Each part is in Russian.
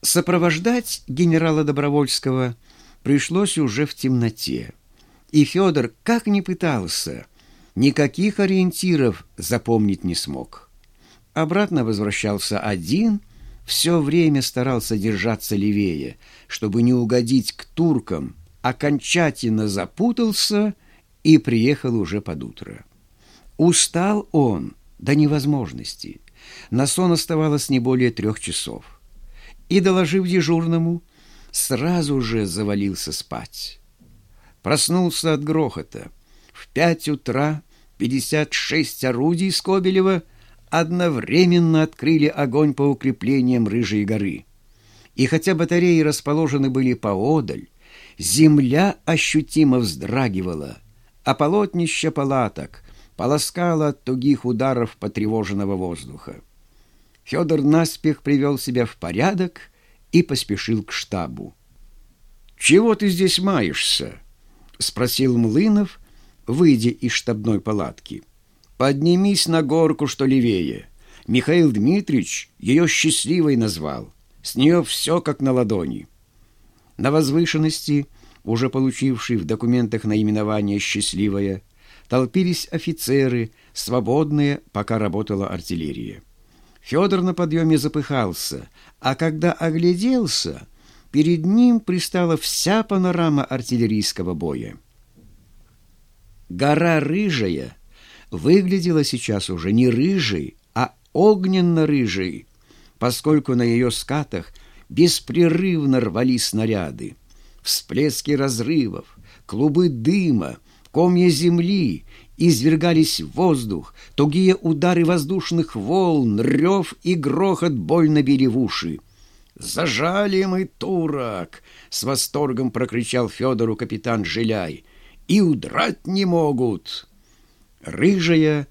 Сопровождать генерала Добровольского пришлось уже в темноте. И Федор, как ни пытался, никаких ориентиров запомнить не смог. Обратно возвращался один, все время старался держаться левее, чтобы не угодить к туркам, окончательно запутался и приехал уже под утро. Устал он до невозможности. На сон оставалось не более трех часов. И, доложив дежурному, сразу же завалился спать. Проснулся от грохота. В пять утра пятьдесят шесть орудий Скобелева одновременно открыли огонь по укреплениям Рыжей горы. И хотя батареи расположены были поодаль, земля ощутимо вздрагивала, а полотнище палаток полоскало от тугих ударов потревоженного воздуха. Федор наспех привел себя в порядок и поспешил к штабу. «Чего ты здесь маешься?» — спросил Млынов, выйдя из штабной палатки. «Поднимись на горку, что левее. Михаил Дмитриевич ее счастливой назвал. С нее все как на ладони». На возвышенности, уже получившей в документах наименование «счастливая», толпились офицеры, свободные, пока работала артиллерия. Федор на подъеме запыхался, а когда огляделся, перед ним пристала вся панорама артиллерийского боя. Гора Рыжая выглядела сейчас уже не рыжей, а огненно-рыжей, поскольку на ее скатах беспрерывно рвались снаряды. Всплески разрывов, клубы дыма, комья земли извергались в воздух, тугие удары воздушных волн, рев и грохот больно били в уши. «Зажали мы турок!» — с восторгом прокричал Федору капитан Жиляй. «И удрать не могут!» Рыжая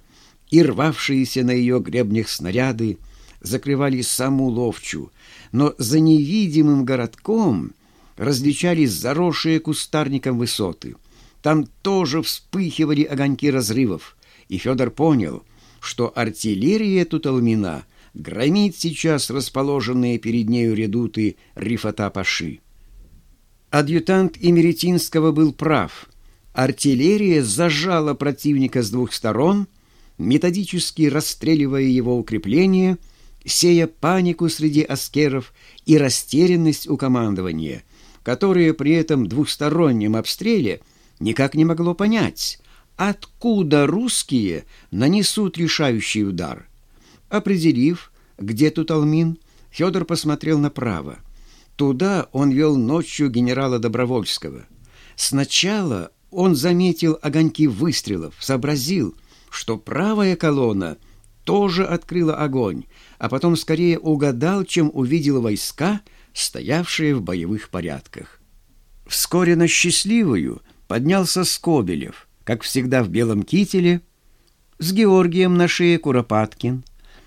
и рвавшиеся на ее гребнях снаряды закрывали саму ловчу, но за невидимым городком различались заросшие кустарником высоты — там тоже вспыхивали огоньки разрывов, и Федор понял, что артиллерия Туталмина громит сейчас расположенные перед нею редуты Рифата-Паши. Адъютант Имеретинского был прав. Артиллерия зажала противника с двух сторон, методически расстреливая его укрепления, сея панику среди аскеров и растерянность у командования, которое при этом двухстороннем обстреле – никак не могло понять, откуда русские нанесут решающий удар. Определив, где тут Алмин, Федор посмотрел направо. Туда он вел ночью генерала Добровольского. Сначала он заметил огоньки выстрелов, сообразил, что правая колонна тоже открыла огонь, а потом скорее угадал, чем увидел войска, стоявшие в боевых порядках. Вскоре на счастливую – поднялся Скобелев, как всегда в белом кителе, с Георгием на шее Куропаткин,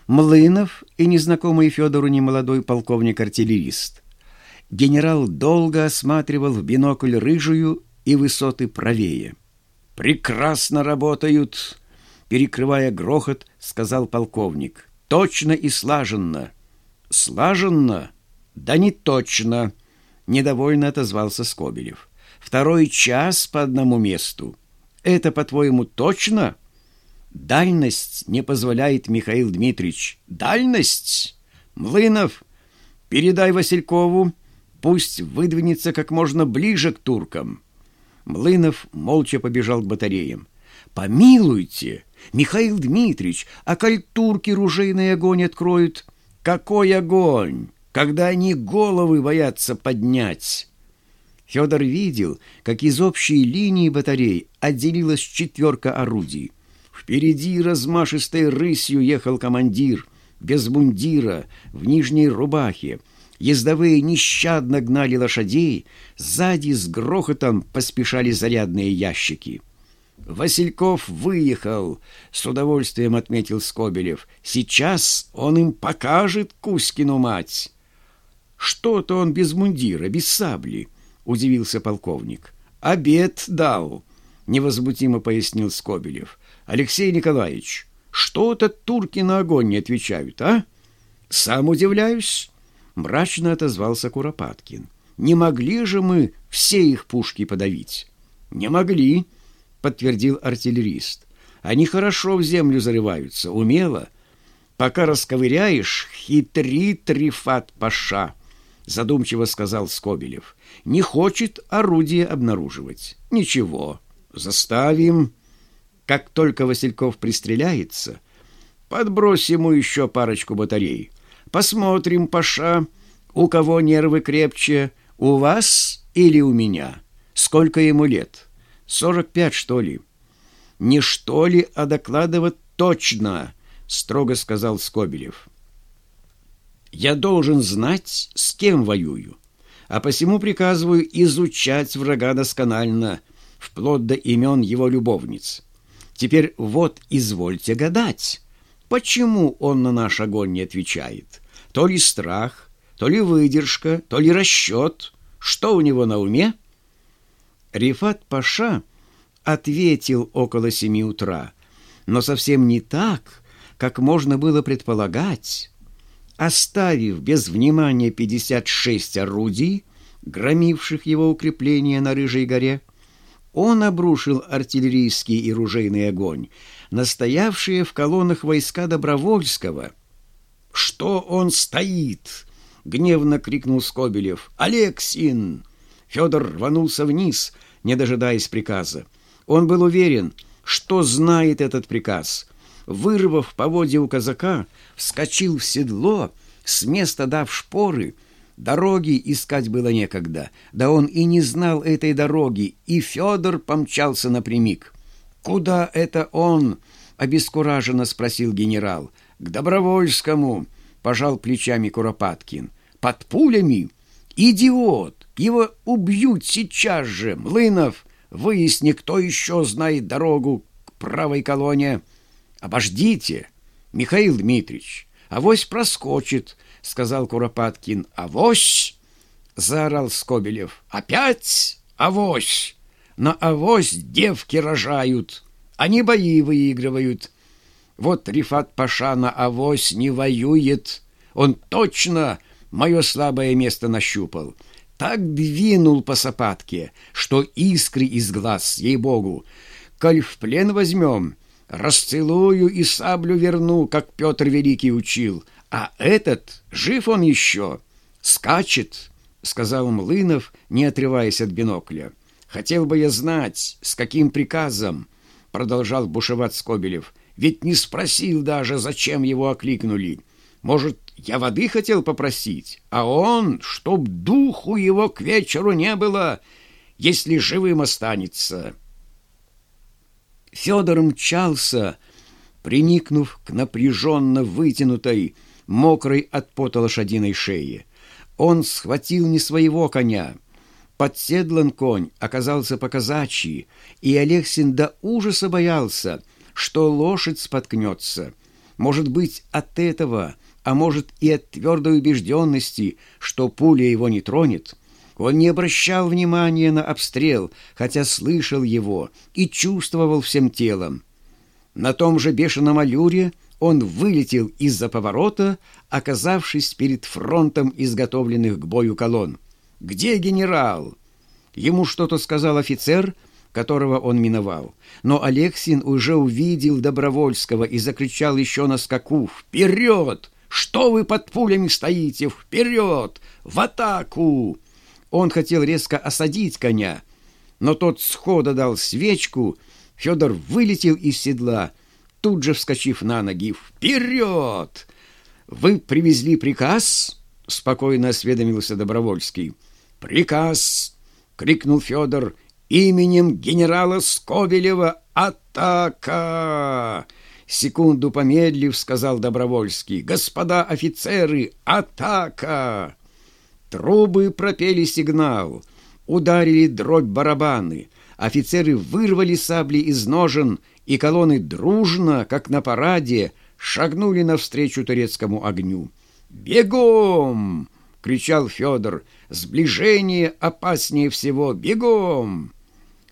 Млынов и незнакомый Федору немолодой полковник-артиллерист. Генерал долго осматривал в бинокль рыжую и высоты правее. «Прекрасно работают!» Перекрывая грохот, сказал полковник. «Точно и слаженно!» «Слаженно? Да не точно!» Недовольно отозвался Скобелев второй час по одному месту. Это, по-твоему, точно? Дальность не позволяет, Михаил Дмитриевич. Дальность? Млынов, передай Василькову, пусть выдвинется как можно ближе к туркам. Млынов молча побежал к батареям. «Помилуйте, Михаил Дмитриевич, а коль турки ружейный огонь откроют?» «Какой огонь, когда они головы боятся поднять?» Федор видел, как из общей линии батарей отделилась четверка орудий. Впереди размашистой рысью ехал командир, без мундира, в нижней рубахе. Ездовые нещадно гнали лошадей, сзади с грохотом поспешали зарядные ящики. «Васильков выехал», — с удовольствием отметил Скобелев. «Сейчас он им покажет Кузькину мать». «Что-то он без мундира, без сабли» удивился полковник. «Обед дал», — невозмутимо пояснил Скобелев. «Алексей Николаевич, что-то турки на огонь не отвечают, а?» «Сам удивляюсь. Мрачно отозвался Куропаткин. «Не могли же мы все их пушки подавить?» «Не могли», — подтвердил артиллерист. «Они хорошо в землю зарываются, умело. Пока расковыряешь, хитрит Рифат Паша», — задумчиво сказал Скобелев. «Не хочет орудие обнаруживать. Ничего, заставим. Как только Васильков пристреляется, подбрось ему еще парочку батарей». Посмотрим, Паша, у кого нервы крепче, у вас или у меня. Сколько ему лет? Сорок пять, что ли? Не что ли, а докладывать точно, строго сказал Скобелев. Я должен знать, с кем воюю, а посему приказываю изучать врага досконально, вплоть до имен его любовниц. Теперь вот извольте гадать, почему он на наш огонь не отвечает. То ли страх, то ли выдержка, то ли расчет. Что у него на уме? Рифат Паша ответил около семи утра, но совсем не так, как можно было предполагать. Оставив без внимания 56 орудий, громивших его укрепления на Рыжей горе, он обрушил артиллерийский и ружейный огонь, настоявшие в колоннах войска Добровольского – «Что он стоит?» — гневно крикнул Скобелев. «Алексин!» Федор рванулся вниз, не дожидаясь приказа. Он был уверен, что знает этот приказ. Вырвав поводья у казака, вскочил в седло, с места дав шпоры. Дороги искать было некогда, да он и не знал этой дороги, и Федор помчался напрямик. «Куда это он?» — обескураженно спросил генерал. «К Добровольскому», — пожал плечами Куропаткин. «Под пулями? Идиот! Его убьют сейчас же! Млынов, выясни, кто еще знает дорогу к правой колонне. Обождите, Михаил Дмитриевич, авось проскочит», — сказал Куропаткин. «Авось!» — заорал Скобелев. «Опять авось! На авось девки рожают, они бои выигрывают». Вот Рифат Паша на авось не воюет. Он точно мое слабое место нащупал. Так двинул по сапатке, что искры из глаз, ей-богу. Коль в плен возьмем, расцелую и саблю верну, как Петр Великий учил. А этот, жив он еще, скачет, — сказал Млынов, не отрываясь от бинокля. «Хотел бы я знать, с каким приказом», — продолжал бушевать Скобелев, — ведь не спросил даже, зачем его окликнули. Может, я воды хотел попросить, а он, чтоб духу его к вечеру не было, если живым останется. Федор мчался, приникнув к напряженно вытянутой, мокрой от пота лошадиной шее. Он схватил не своего коня. Подседлан конь оказался показачий, и Алексин до ужаса боялся — что лошадь споткнется. Может быть, от этого, а может и от твердой убежденности, что пуля его не тронет. Он не обращал внимания на обстрел, хотя слышал его и чувствовал всем телом. На том же бешеном аллюре он вылетел из-за поворота, оказавшись перед фронтом изготовленных к бою колонн. «Где генерал?» Ему что-то сказал офицер — которого он миновал. Но Алексин уже увидел Добровольского и закричал еще на скаку «Вперед! Что вы под пулями стоите? Вперед! В атаку!» Он хотел резко осадить коня, но тот схода дал свечку, Федор вылетел из седла, тут же вскочив на ноги. «Вперед! Вы привезли приказ?» — спокойно осведомился Добровольский. «Приказ!» — крикнул Федор именем генерала Скобелева атака!» Секунду помедлив, сказал Добровольский. «Господа офицеры, атака!» Трубы пропели сигнал, ударили дробь барабаны. Офицеры вырвали сабли из ножен, и колонны дружно, как на параде, шагнули навстречу турецкому огню. «Бегом!» — кричал Федор. «Сближение опаснее всего! Бегом!»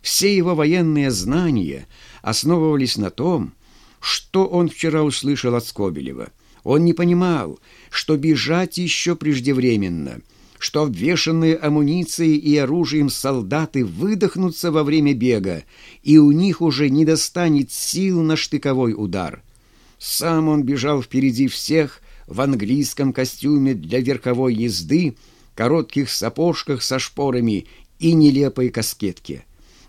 Все его военные знания основывались на том, что он вчера услышал от Скобелева. Он не понимал, что бежать еще преждевременно, что обвешанные амуницией и оружием солдаты выдохнутся во время бега, и у них уже не достанет сил на штыковой удар. Сам он бежал впереди всех в английском костюме для верховой езды, коротких сапожках со шпорами и нелепой каскетке.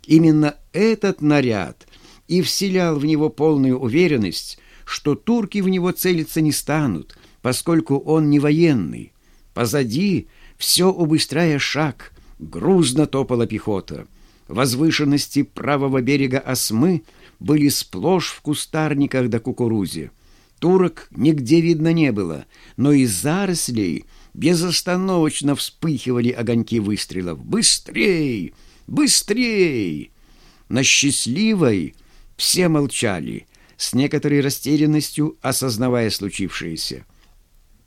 Именно этот наряд и вселял в него полную уверенность, что турки в него целиться не станут, поскольку он не военный. Позади, все убыстряя шаг, грузно топала пехота. Возвышенности правого берега Осмы были сплошь в кустарниках да кукурузе. Турок нигде видно не было, но из зарослей безостановочно вспыхивали огоньки выстрелов. «Быстрей! Быстрей!» На счастливой все молчали, с некоторой растерянностью осознавая случившееся.